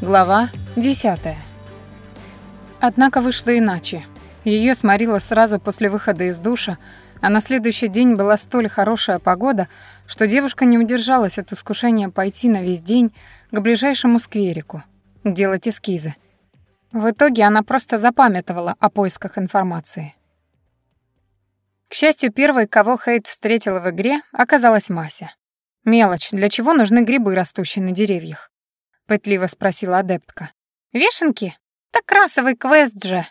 Глава 10. Однако вышло иначе. Ее сморило сразу после выхода из душа, а на следующий день была столь хорошая погода, что девушка не удержалась от искушения пойти на весь день к ближайшему скверику, делать эскизы. В итоге она просто запамятовала о поисках информации. К счастью, первой, кого Хейт встретила в игре, оказалась Мася. Мелочь, для чего нужны грибы, растущие на деревьях? Пытливо спросила адептка. Вешенки? Так расовый квест же,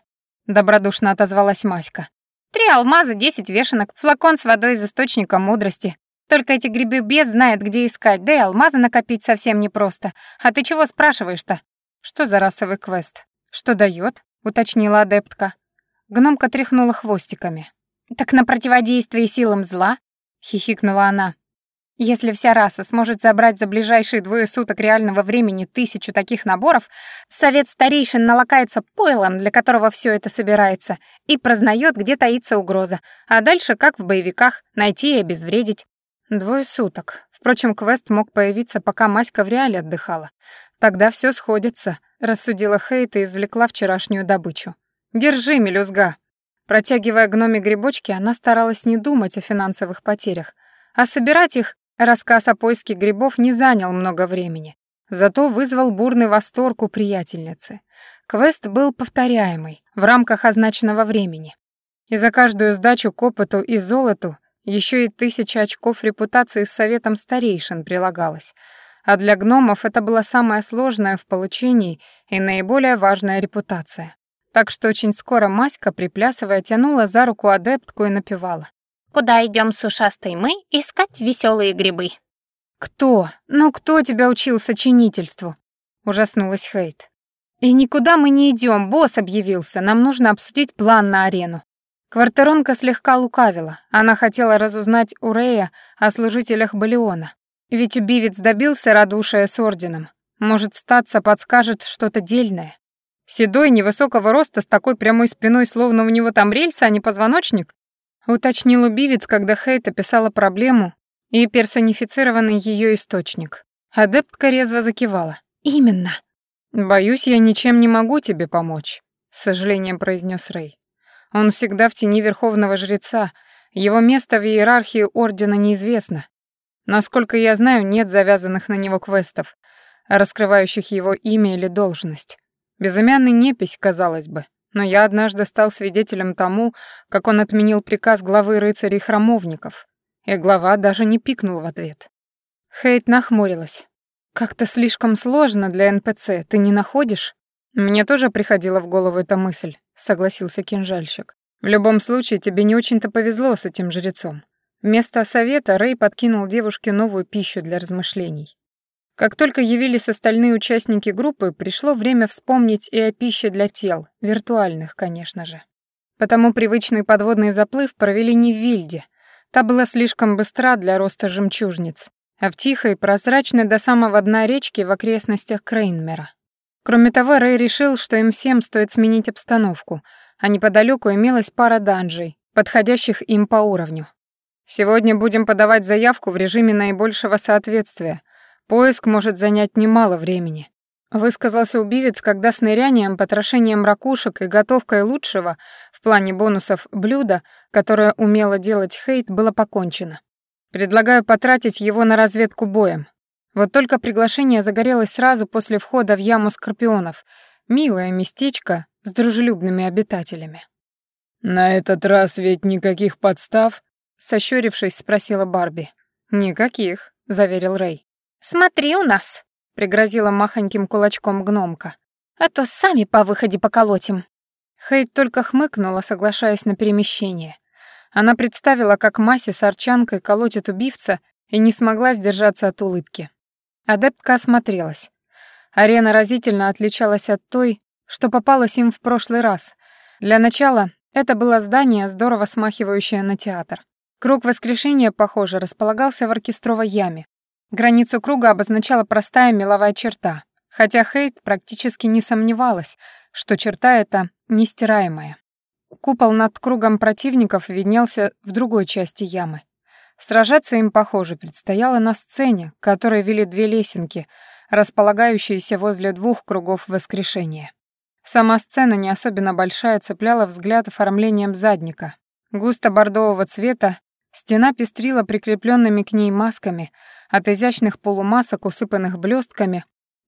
добродушно отозвалась Маська. Три алмаза, десять вешенок, флакон с водой из источника мудрости. Только эти грибы без знает, где искать, да и алмазы накопить совсем непросто. А ты чего спрашиваешь-то? Что за расовый квест? Что дает? уточнила адептка. Гномка тряхнула хвостиками. Так на противодействие силам зла, хихикнула она. Если вся раса сможет забрать за ближайшие двое суток реального времени тысячу таких наборов, совет старейшин налакается пойлом, для которого все это собирается, и прознает, где таится угроза, а дальше, как в боевиках, найти и обезвредить. Двое суток. Впрочем, квест мог появиться, пока Маська в реале отдыхала. Тогда все сходится, рассудила Хейт и извлекла вчерашнюю добычу. «Держи, мелюзга!» Протягивая гноме грибочки, она старалась не думать о финансовых потерях, а собирать их Рассказ о поиске грибов не занял много времени, зато вызвал бурный восторг у приятельницы. Квест был повторяемый, в рамках означенного времени. И за каждую сдачу к опыту и золоту еще и тысяча очков репутации с советом старейшин прилагалось. А для гномов это была самая сложная в получении и наиболее важная репутация. Так что очень скоро Маська, приплясывая, тянула за руку адептку и напевала. Куда идем с ушастой мы искать веселые грибы? Кто? Ну кто тебя учил сочинительству? Ужаснулась Хейт. И никуда мы не идем, босс объявился. Нам нужно обсудить план на арену. Квартеронка слегка лукавила. Она хотела разузнать у Рея о служителях Балиона. Ведь убивец добился радушия с орденом. Может, статься подскажет что-то дельное. Седой, невысокого роста, с такой прямой спиной, словно у него там рельсы, а не позвоночник, уточнил убивец, когда Хейт описала проблему и персонифицированный ее источник. Адептка резво закивала. «Именно». «Боюсь, я ничем не могу тебе помочь», — с сожалением произнес Рэй. «Он всегда в тени Верховного Жреца, его место в иерархии Ордена неизвестно. Насколько я знаю, нет завязанных на него квестов, раскрывающих его имя или должность. Безымянный непись, казалось бы но я однажды стал свидетелем тому, как он отменил приказ главы рыцарей храмовников, и глава даже не пикнул в ответ. Хейт нахмурилась. «Как-то слишком сложно для НПЦ, ты не находишь?» «Мне тоже приходила в голову эта мысль», — согласился кинжальщик. «В любом случае, тебе не очень-то повезло с этим жрецом». Вместо совета Рэй подкинул девушке новую пищу для размышлений. Как только явились остальные участники группы, пришло время вспомнить и о пище для тел, виртуальных, конечно же. Потому привычный подводный заплыв провели не в Вильде. Та была слишком быстра для роста жемчужниц, а в тихой, прозрачной до самого дна речки в окрестностях Крейнмера. Кроме того, Рэй решил, что им всем стоит сменить обстановку, а неподалеку имелась пара данжей, подходящих им по уровню. Сегодня будем подавать заявку в режиме наибольшего соответствия, Поиск может занять немало времени. Высказался убивец, когда с нырянием, потрошением ракушек и готовкой лучшего в плане бонусов блюда, которое умело делать Хейт, было покончено. Предлагаю потратить его на разведку боем. Вот только приглашение загорелось сразу после входа в яму скорпионов. Милое местечко с дружелюбными обитателями. «На этот раз ведь никаких подстав?» Сощурившись, спросила Барби. «Никаких», — заверил Рэй. «Смотри у нас», — пригрозила махоньким кулачком гномка. «А то сами по выходе поколотим». Хейт только хмыкнула, соглашаясь на перемещение. Она представила, как Маси с арчанкой колотит убивца и не смогла сдержаться от улыбки. Адептка осмотрелась. Арена разительно отличалась от той, что попалась им в прошлый раз. Для начала это было здание, здорово смахивающее на театр. Круг воскрешения, похоже, располагался в оркестровой яме, Границу круга обозначала простая меловая черта, хотя Хейт практически не сомневалась, что черта эта нестираемая. Купол над кругом противников виднелся в другой части ямы. Сражаться им, похоже, предстояло на сцене, к которой вели две лесенки, располагающиеся возле двух кругов воскрешения. Сама сцена, не особенно большая, цепляла взгляд оформлением задника. Густо-бордового цвета, стена пестрила прикрепленными к ней масками, от изящных полумасок, усыпанных блестками,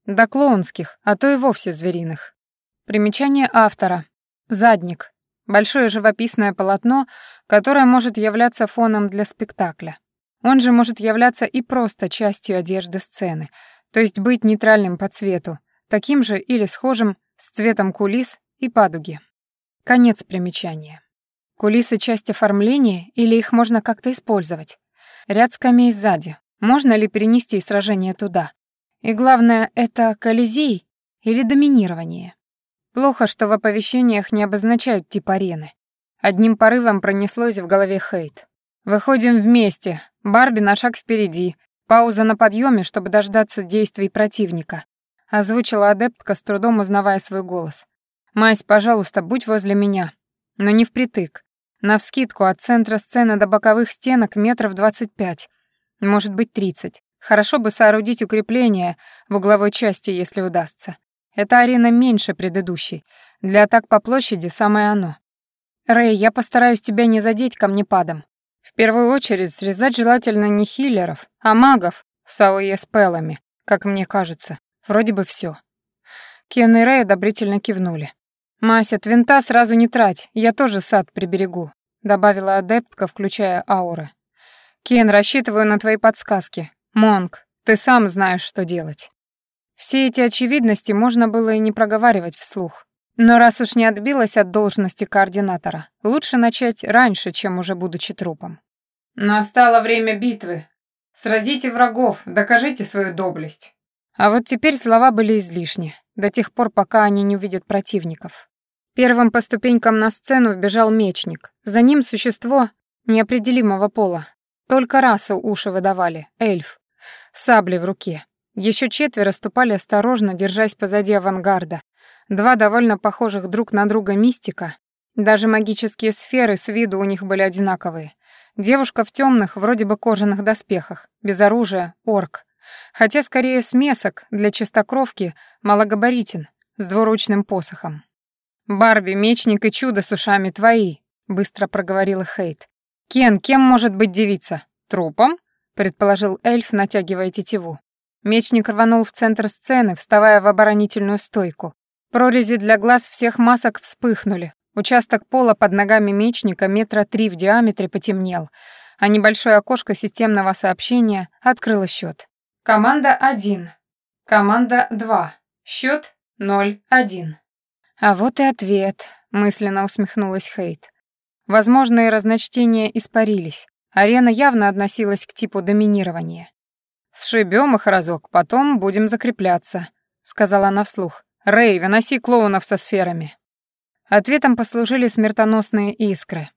до клоунских, а то и вовсе звериных. Примечание автора. Задник. Большое живописное полотно, которое может являться фоном для спектакля. Он же может являться и просто частью одежды сцены, то есть быть нейтральным по цвету, таким же или схожим с цветом кулис и падуги. Конец примечания. Кулисы — часть оформления или их можно как-то использовать? Ряд скамей сзади. Можно ли перенести сражение туда? И главное, это колизей или доминирование? Плохо, что в оповещениях не обозначают тип арены. Одним порывом пронеслось в голове Хейт. «Выходим вместе. Барби на шаг впереди. Пауза на подъеме, чтобы дождаться действий противника», озвучила адептка, с трудом узнавая свой голос. «Мась, пожалуйста, будь возле меня. Но не впритык. Навскидку от центра сцены до боковых стенок метров двадцать пять, может быть, тридцать. Хорошо бы соорудить укрепление в угловой части, если удастся. Эта арена меньше предыдущей. Для атак по площади самое оно. Рэй, я постараюсь тебя не задеть камнепадом. В первую очередь срезать желательно не хиллеров, а магов с АОЕ-спеллами, как мне кажется. Вроде бы все. Кен и Рэй одобрительно кивнули. «Мася, твинта сразу не трать, я тоже сад приберегу», добавила адептка, включая ауры. «Кен, рассчитываю на твои подсказки. Монг, ты сам знаешь, что делать». Все эти очевидности можно было и не проговаривать вслух. Но раз уж не отбилась от должности координатора, лучше начать раньше, чем уже будучи трупом. «Настало время битвы. Сразите врагов, докажите свою доблесть». А вот теперь слова были излишни, до тех пор, пока они не увидят противников. Первым по ступенькам на сцену вбежал мечник. За ним существо неопределимого пола. Только расу уши выдавали, эльф. Сабли в руке. Еще четверо ступали осторожно, держась позади авангарда. Два довольно похожих друг на друга мистика. Даже магические сферы с виду у них были одинаковые. Девушка в темных, вроде бы кожаных доспехах, без оружия, орк. Хотя скорее смесок для чистокровки малогабаритен, с двуручным посохом. «Барби, мечник и чудо с ушами твои», — быстро проговорила Хейт. «Кен, кем может быть девица? Трупом?» — предположил эльф, натягивая тетиву. Мечник рванул в центр сцены, вставая в оборонительную стойку. Прорези для глаз всех масок вспыхнули. Участок пола под ногами мечника метра три в диаметре потемнел, а небольшое окошко системного сообщения открыло счет. Команда 1. Команда 2. Счет 0-1. А вот и ответ, мысленно усмехнулась Хейт. Возможные разночтения испарились. Арена явно относилась к типу доминирования. «Сшибем их разок, потом будем закрепляться», — сказала она вслух. «Рэй, выноси клоунов со сферами». Ответом послужили смертоносные искры.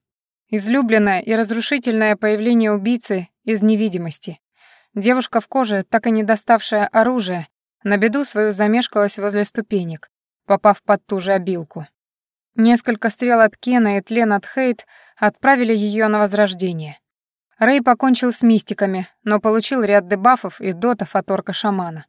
Излюбленное и разрушительное появление убийцы из невидимости. Девушка в коже, так и не доставшая оружие, на беду свою замешкалась возле ступенек, попав под ту же обилку. Несколько стрел от Кена и тлен от Хейт отправили ее на возрождение. Рэй покончил с мистиками, но получил ряд дебафов и дотов от орка-шамана.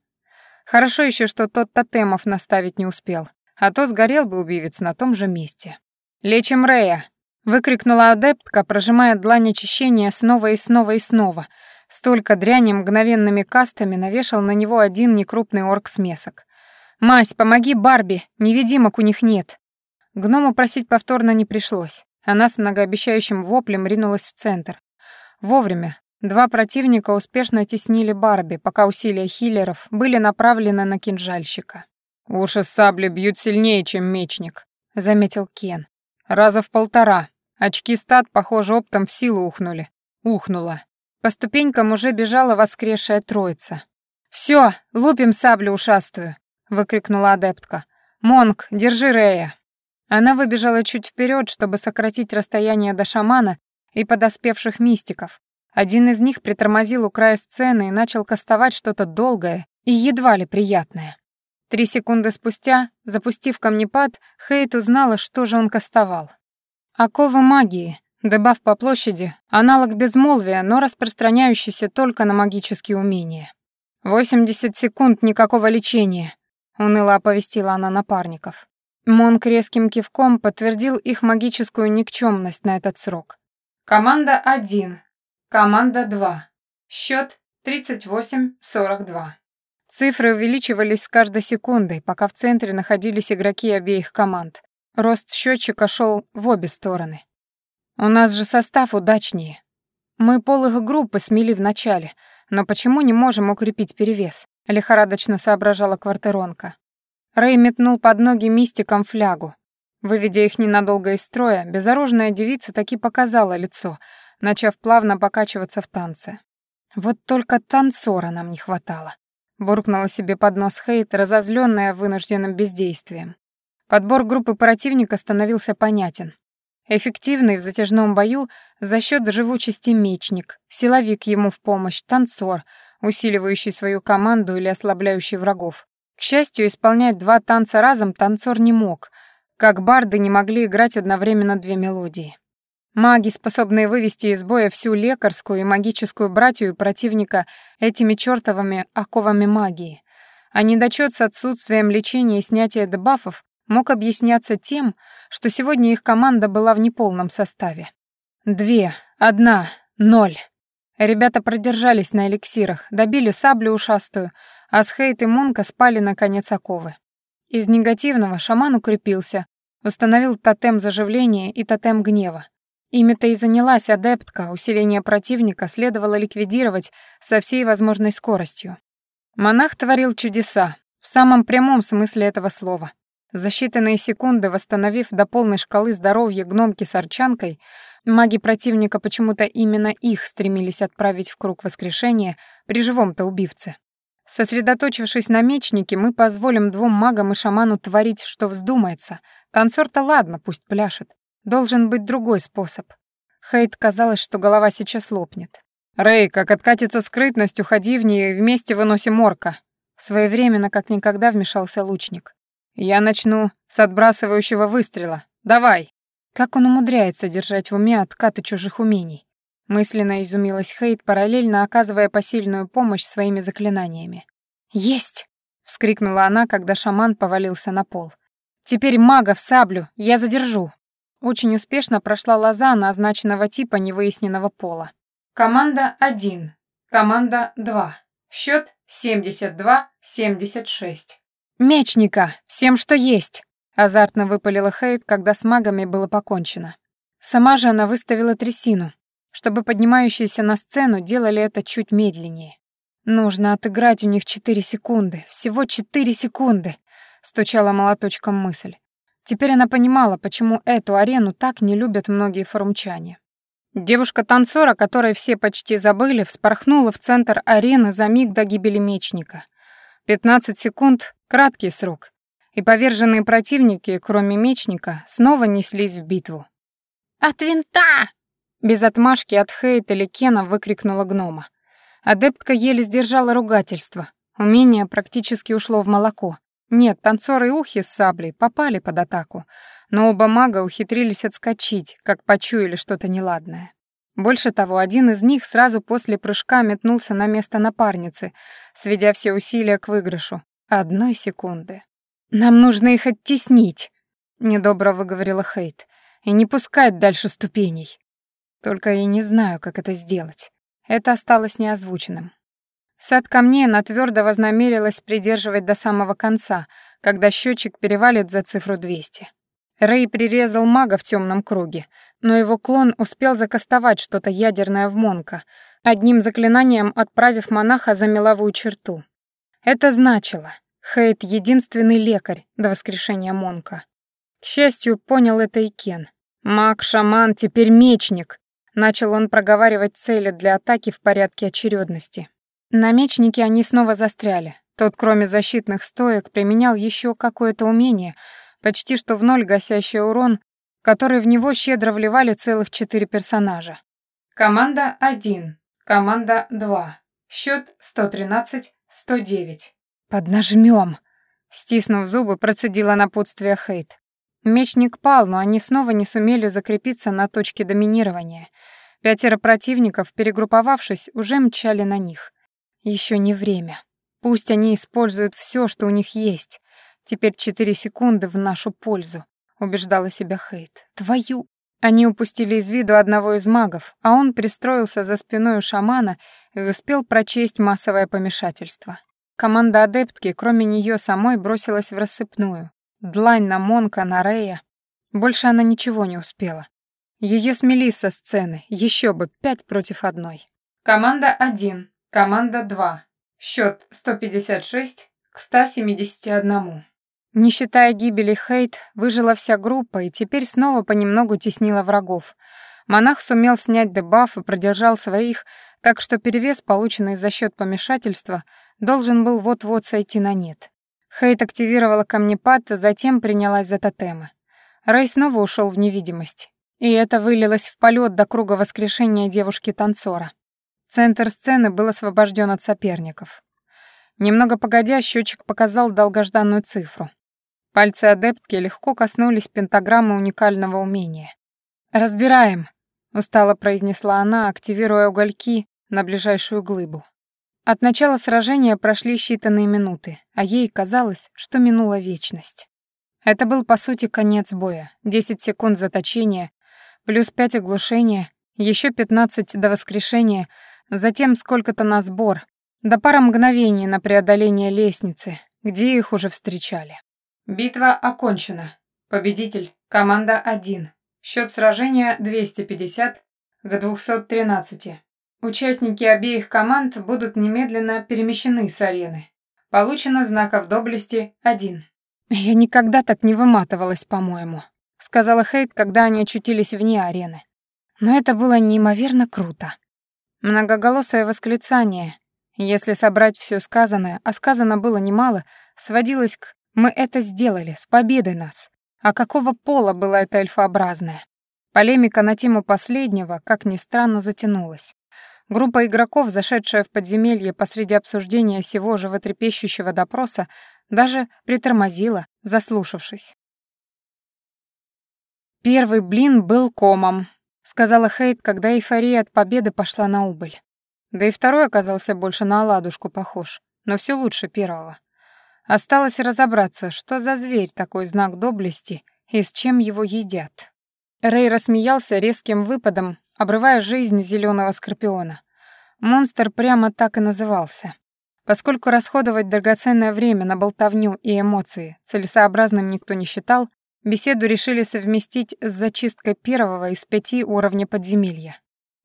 Хорошо еще, что тот тотемов наставить не успел, а то сгорел бы убивец на том же месте. «Лечим Рэя!» — выкрикнула адептка, прожимая длань очищения снова и снова и снова. Столько дряни мгновенными кастами навешал на него один некрупный орк-смесок. «Мась, помоги Барби, невидимок у них нет!» Гному просить повторно не пришлось. Она с многообещающим воплем ринулась в центр. Вовремя. Два противника успешно теснили Барби, пока усилия хиллеров были направлены на кинжальщика. «Уши сабли бьют сильнее, чем мечник», — заметил Кен. «Раза в полтора. Очки стат, похоже, оптом в силу ухнули». Ухнула. По ступенькам уже бежала воскресшая троица. «Всё, лупим саблю ушастую», — выкрикнула адептка. «Монг, держи Рея». Она выбежала чуть вперед, чтобы сократить расстояние до шамана и подоспевших мистиков. Один из них притормозил у края сцены и начал кастовать что-то долгое и едва ли приятное. Три секунды спустя, запустив камнепад, Хейт узнала, что же он кастовал. Оковы магии, дебаф по площади, аналог безмолвия, но распространяющийся только на магические умения. «Восемьдесят секунд, никакого лечения», — уныло оповестила она напарников. Монк резким кивком подтвердил их магическую никчемность на этот срок. «Команда 1. Команда 2. Счет 38-42». Цифры увеличивались с каждой секундой, пока в центре находились игроки обеих команд. Рост счетчика шел в обе стороны. «У нас же состав удачнее. Мы пол их группы смели в начале, но почему не можем укрепить перевес?» — лихорадочно соображала квартиронка. Рэй метнул под ноги мистикам флягу. Выведя их ненадолго из строя, безоружная девица таки показала лицо, начав плавно покачиваться в танце. «Вот только танцора нам не хватало», — буркнула себе под нос Хейт, разозлённая вынужденным бездействием. Подбор группы противника становился понятен. Эффективный в затяжном бою за счет живучести мечник, силовик ему в помощь, танцор, усиливающий свою команду или ослабляющий врагов. К счастью, исполнять два танца разом танцор не мог, как барды не могли играть одновременно две мелодии. Маги, способные вывести из боя всю лекарскую и магическую братью противника этими чертовыми оковами магии. А недочет с отсутствием лечения и снятия дебафов мог объясняться тем, что сегодня их команда была в неполном составе. Две, одна, ноль. Ребята продержались на эликсирах, добили саблю ушастую, а Схейт и Монка спали на конец оковы. Из негативного шаман укрепился, установил тотем заживления и тотем гнева. Ими-то и занялась адептка, усиление противника следовало ликвидировать со всей возможной скоростью. Монах творил чудеса, в самом прямом смысле этого слова. За считанные секунды, восстановив до полной шкалы здоровья гномки с арчанкой, маги противника почему-то именно их стремились отправить в круг воскрешения при живом-то убивце. Сосредоточившись на мечнике, мы позволим двум магам и шаману творить, что вздумается. Танцор-то ладно, пусть пляшет. Должен быть другой способ. Хейт казалось, что голова сейчас лопнет. «Рэй, как откатится скрытность, уходи в нее и вместе выносим орка». Своевременно, как никогда, вмешался лучник. «Я начну с отбрасывающего выстрела. Давай!» Как он умудряется держать в уме откаты чужих умений? Мысленно изумилась Хейт, параллельно оказывая посильную помощь своими заклинаниями. «Есть!» — вскрикнула она, когда шаман повалился на пол. «Теперь мага в саблю! Я задержу!» Очень успешно прошла лоза назначенного типа невыясненного пола. Команда 1. Команда 2. Счет 72-76. «Мечника! Всем, что есть!» Азартно выпалила Хейт, когда с магами было покончено. Сама же она выставила трясину, чтобы поднимающиеся на сцену делали это чуть медленнее. «Нужно отыграть у них четыре секунды, всего четыре секунды», — стучала молоточком мысль. Теперь она понимала, почему эту арену так не любят многие форумчане. Девушка-танцора, которой все почти забыли, вспорхнула в центр арены за миг до гибели мечника. 15 секунд — краткий срок, и поверженные противники, кроме мечника, снова неслись в битву. «От винта!» Без отмашки от Хейт или Кена выкрикнула гнома. Адептка еле сдержала ругательство. Умение практически ушло в молоко. Нет, танцоры ухи с саблей попали под атаку, но оба мага ухитрились отскочить, как почуяли что-то неладное. Больше того, один из них сразу после прыжка метнулся на место напарницы, сведя все усилия к выигрышу. Одной секунды. «Нам нужно их оттеснить», — недобро выговорила Хейт, «и не пускать дальше ступеней. Только я не знаю, как это сделать. Это осталось неозвученным». Сад камней она твердо вознамерилась придерживать до самого конца, когда счетчик перевалит за цифру 200. Рэй прирезал мага в темном круге, но его клон успел закастовать что-то ядерное в Монка, одним заклинанием отправив монаха за меловую черту. Это значило, Хейт — единственный лекарь до воскрешения Монка. К счастью, понял это и Кен. Маг, шаман, теперь мечник. Начал он проговаривать цели для атаки в порядке очередности. На мечнике они снова застряли. Тот, кроме защитных стоек, применял еще какое-то умение — почти что в ноль гасящий урон, который в него щедро вливали целых четыре персонажа. Команда 1, команда 2. Счет 113-109. Поднажмем. Стиснув зубы, процедила напутствие Хейт. Мечник пал, но они снова не сумели закрепиться на точке доминирования. Пятеро противников, перегрупповавшись, уже мчали на них. Еще не время. Пусть они используют все, что у них есть. Теперь четыре секунды в нашу пользу, убеждала себя Хейт. Твою. Они упустили из виду одного из магов, а он пристроился за спиной у шамана и успел прочесть массовое помешательство. Команда адептки, кроме нее самой, бросилась в рассыпную. Длань на Монка, на Рея. Больше она ничего не успела. Ее смели со сцены, еще бы, пять против одной. Команда 1, команда 2. Счет 156 к 171. Не считая гибели Хейт, выжила вся группа и теперь снова понемногу теснила врагов. Монах сумел снять дебаф и продержал своих, так что перевес, полученный за счет помешательства, должен был вот-вот сойти на нет. Хейт активировала камнепад, затем принялась за тотемы. Рэй снова ушел в невидимость. И это вылилось в полет до круга воскрешения девушки-танцора. Центр сцены был освобожден от соперников. Немного погодя, счетчик показал долгожданную цифру. Пальцы адептки легко коснулись пентаграммы уникального умения. «Разбираем», — устало произнесла она, активируя угольки на ближайшую глыбу. От начала сражения прошли считанные минуты, а ей казалось, что минула вечность. Это был, по сути, конец боя. 10 секунд заточения, плюс 5 оглушения, еще 15 до воскрешения, затем сколько-то на сбор, до пара мгновений на преодоление лестницы, где их уже встречали. Битва окончена. Победитель. Команда 1. Счет сражения 250 к 213. Участники обеих команд будут немедленно перемещены с арены. Получено знаков доблести 1. «Я никогда так не выматывалась, по-моему», — сказала Хейт, когда они очутились вне арены. Но это было неимоверно круто. Многоголосое восклицание, если собрать все сказанное, а сказано было немало, сводилось к мы это сделали, с победой нас. А какого пола была эта эльфообразная? Полемика на тему последнего, как ни странно, затянулась. Группа игроков, зашедшая в подземелье посреди обсуждения всего животрепещущего допроса, даже притормозила, заслушавшись. «Первый блин был комом», — сказала Хейт, когда эйфория от победы пошла на убыль. Да и второй оказался больше на оладушку похож, но все лучше первого. Осталось разобраться, что за зверь такой знак доблести и с чем его едят. Рэй рассмеялся резким выпадом, обрывая жизнь зеленого скорпиона. Монстр прямо так и назывался. Поскольку расходовать драгоценное время на болтовню и эмоции целесообразным никто не считал, беседу решили совместить с зачисткой первого из пяти уровней подземелья.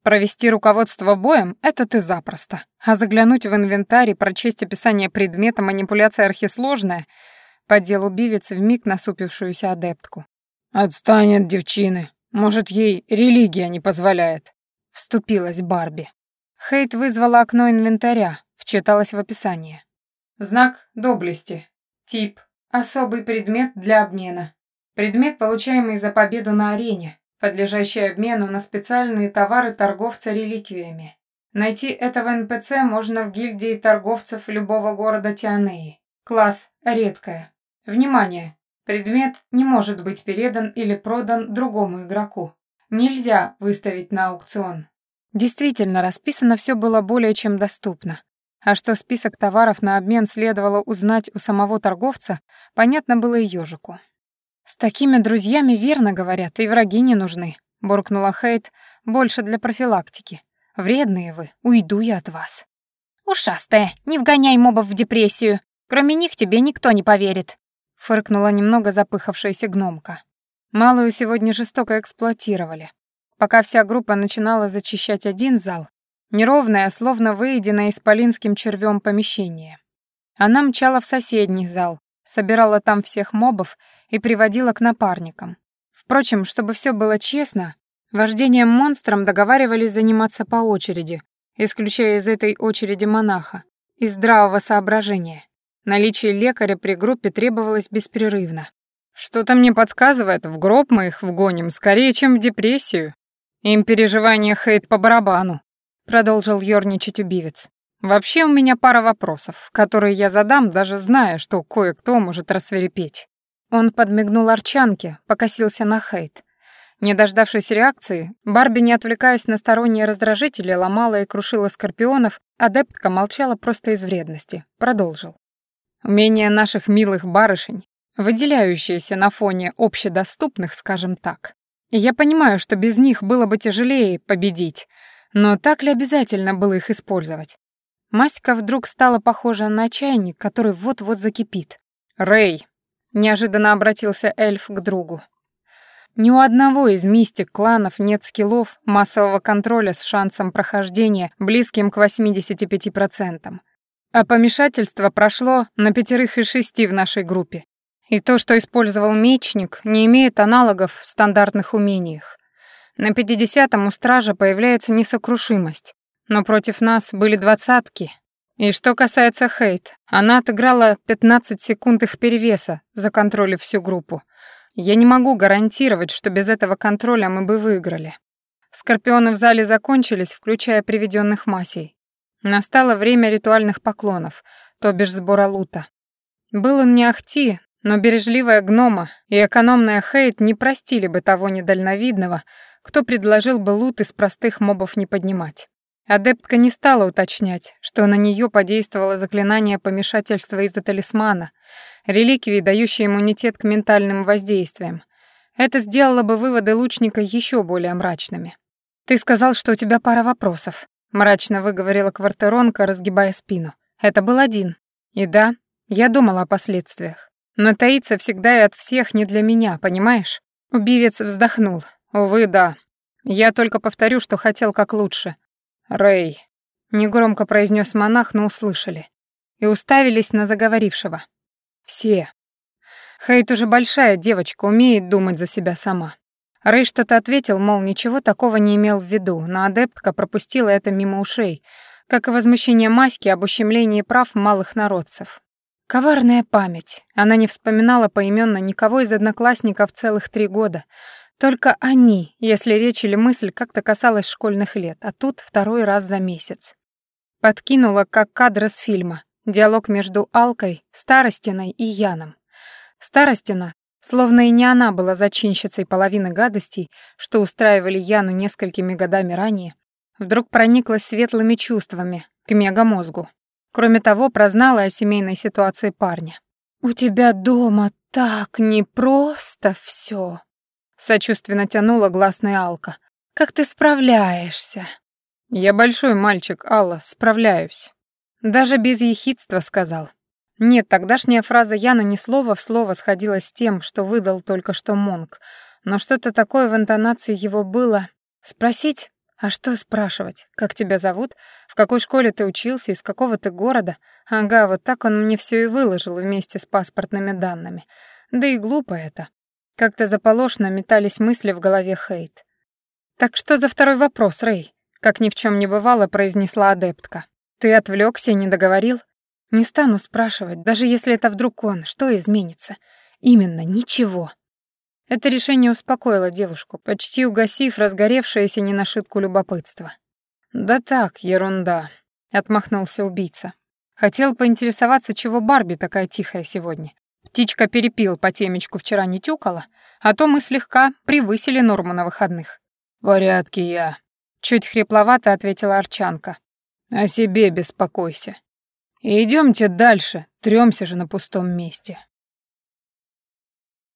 Провести руководство боем — это ты запросто. А заглянуть в инвентарь и прочесть описание предмета манипуляция архисложная — поддел убивец вмиг насупившуюся адептку. «Отстань от девчины. Может, ей религия не позволяет?» — вступилась Барби. Хейт вызвала окно инвентаря, вчиталась в описание. Знак доблести. Тип. Особый предмет для обмена. Предмет, получаемый за победу на арене подлежащий обмену на специальные товары торговца реликвиями. Найти этого НПЦ можно в гильдии торговцев любого города Тианеи. Класс «Редкая». Внимание! Предмет не может быть передан или продан другому игроку. Нельзя выставить на аукцион. Действительно, расписано все было более чем доступно. А что список товаров на обмен следовало узнать у самого торговца, понятно было и ежику. «С такими друзьями верно говорят, и враги не нужны», — буркнула Хейт, больше для профилактики. «Вредные вы, уйду я от вас». «Ушастая, не вгоняй мобов в депрессию. Кроме них тебе никто не поверит», — фыркнула немного запыхавшаяся гномка. Малую сегодня жестоко эксплуатировали. Пока вся группа начинала зачищать один зал, неровное, словно выеденное исполинским червем помещение. Она мчала в соседний зал, собирала там всех мобов и приводила к напарникам. Впрочем, чтобы все было честно, вождением монстром договаривались заниматься по очереди, исключая из этой очереди монаха, из здравого соображения. Наличие лекаря при группе требовалось беспрерывно. «Что-то мне подсказывает, в гроб мы их вгоним скорее, чем в депрессию. Им переживания хейт по барабану», — продолжил ёрничать убивец. Вообще у меня пара вопросов, которые я задам, даже зная, что кое-кто может рассверепеть. Он подмигнул Арчанке, покосился на Хейт. Не дождавшись реакции, Барби, не отвлекаясь на сторонние раздражители, ломала и крушила скорпионов, адептка молчала просто из вредности. Продолжил. Умение наших милых барышень, выделяющиеся на фоне общедоступных, скажем так. И я понимаю, что без них было бы тяжелее победить, но так ли обязательно было их использовать? Маська вдруг стала похожа на чайник, который вот-вот закипит. «Рэй!» — неожиданно обратился эльф к другу. Ни у одного из мистик кланов нет скиллов массового контроля с шансом прохождения близким к 85%. А помешательство прошло на пятерых из шести в нашей группе. И то, что использовал мечник, не имеет аналогов в стандартных умениях. На 50-м у стража появляется несокрушимость, но против нас были двадцатки. И что касается Хейт, она отыграла 15 секунд их перевеса, за законтролив всю группу. Я не могу гарантировать, что без этого контроля мы бы выиграли. Скорпионы в зале закончились, включая приведенных масей. Настало время ритуальных поклонов, то бишь сбора лута. Был он не ахти, но бережливая гнома и экономная Хейт не простили бы того недальновидного, кто предложил бы лут из простых мобов не поднимать. Адептка не стала уточнять, что на нее подействовало заклинание помешательства из-за талисмана, реликвии, дающей иммунитет к ментальным воздействиям. Это сделало бы выводы лучника еще более мрачными. «Ты сказал, что у тебя пара вопросов», — мрачно выговорила квартиронка, разгибая спину. «Это был один. И да, я думала о последствиях. Но таиться всегда и от всех не для меня, понимаешь?» Убивец вздохнул. «Увы, да. Я только повторю, что хотел как лучше. «Рэй», — негромко произнес монах, но услышали. И уставились на заговорившего. Все. Хейт уже большая девочка, умеет думать за себя сама. Рэй что-то ответил, мол, ничего такого не имел в виду, но адептка пропустила это мимо ушей, как и возмущение Маськи об ущемлении прав малых народцев. Коварная память. Она не вспоминала поименно никого из одноклассников целых три года, только они, если речь или мысль как-то касалась школьных лет, а тут второй раз за месяц. Подкинула, как кадр из фильма, диалог между Алкой, Старостиной и Яном. Старостина, словно и не она была зачинщицей половины гадостей, что устраивали Яну несколькими годами ранее, вдруг прониклась светлыми чувствами к мегамозгу. Кроме того, прознала о семейной ситуации парня. «У тебя дома так непросто все. Сочувственно тянула гласная Алка. «Как ты справляешься?» «Я большой мальчик, Алла, справляюсь». Даже без ехидства сказал. Нет, тогдашняя фраза Яна ни слова в слово сходила с тем, что выдал только что Монг, но что-то такое в интонации его было. Спросить? А что спрашивать? Как тебя зовут? В какой школе ты учился? Из какого ты города? Ага, вот так он мне все и выложил вместе с паспортными данными. Да и глупо это. Как-то заполошно метались мысли в голове Хейт. «Так что за второй вопрос, Рэй?» Как ни в чем не бывало, произнесла адептка. «Ты отвлекся и не договорил?» «Не стану спрашивать, даже если это вдруг он, что изменится?» «Именно, ничего». Это решение успокоило девушку, почти угасив разгоревшееся не на шутку любопытство. «Да так, ерунда», — отмахнулся убийца. Хотел поинтересоваться, чего Барби такая тихая сегодня. Птичка перепил по темечку вчера не тюкала, а то мы слегка превысили норму на выходных. «В порядке я», — чуть хрипловато ответила Арчанка. «О себе беспокойся. И идёмте дальше, трёмся же на пустом месте».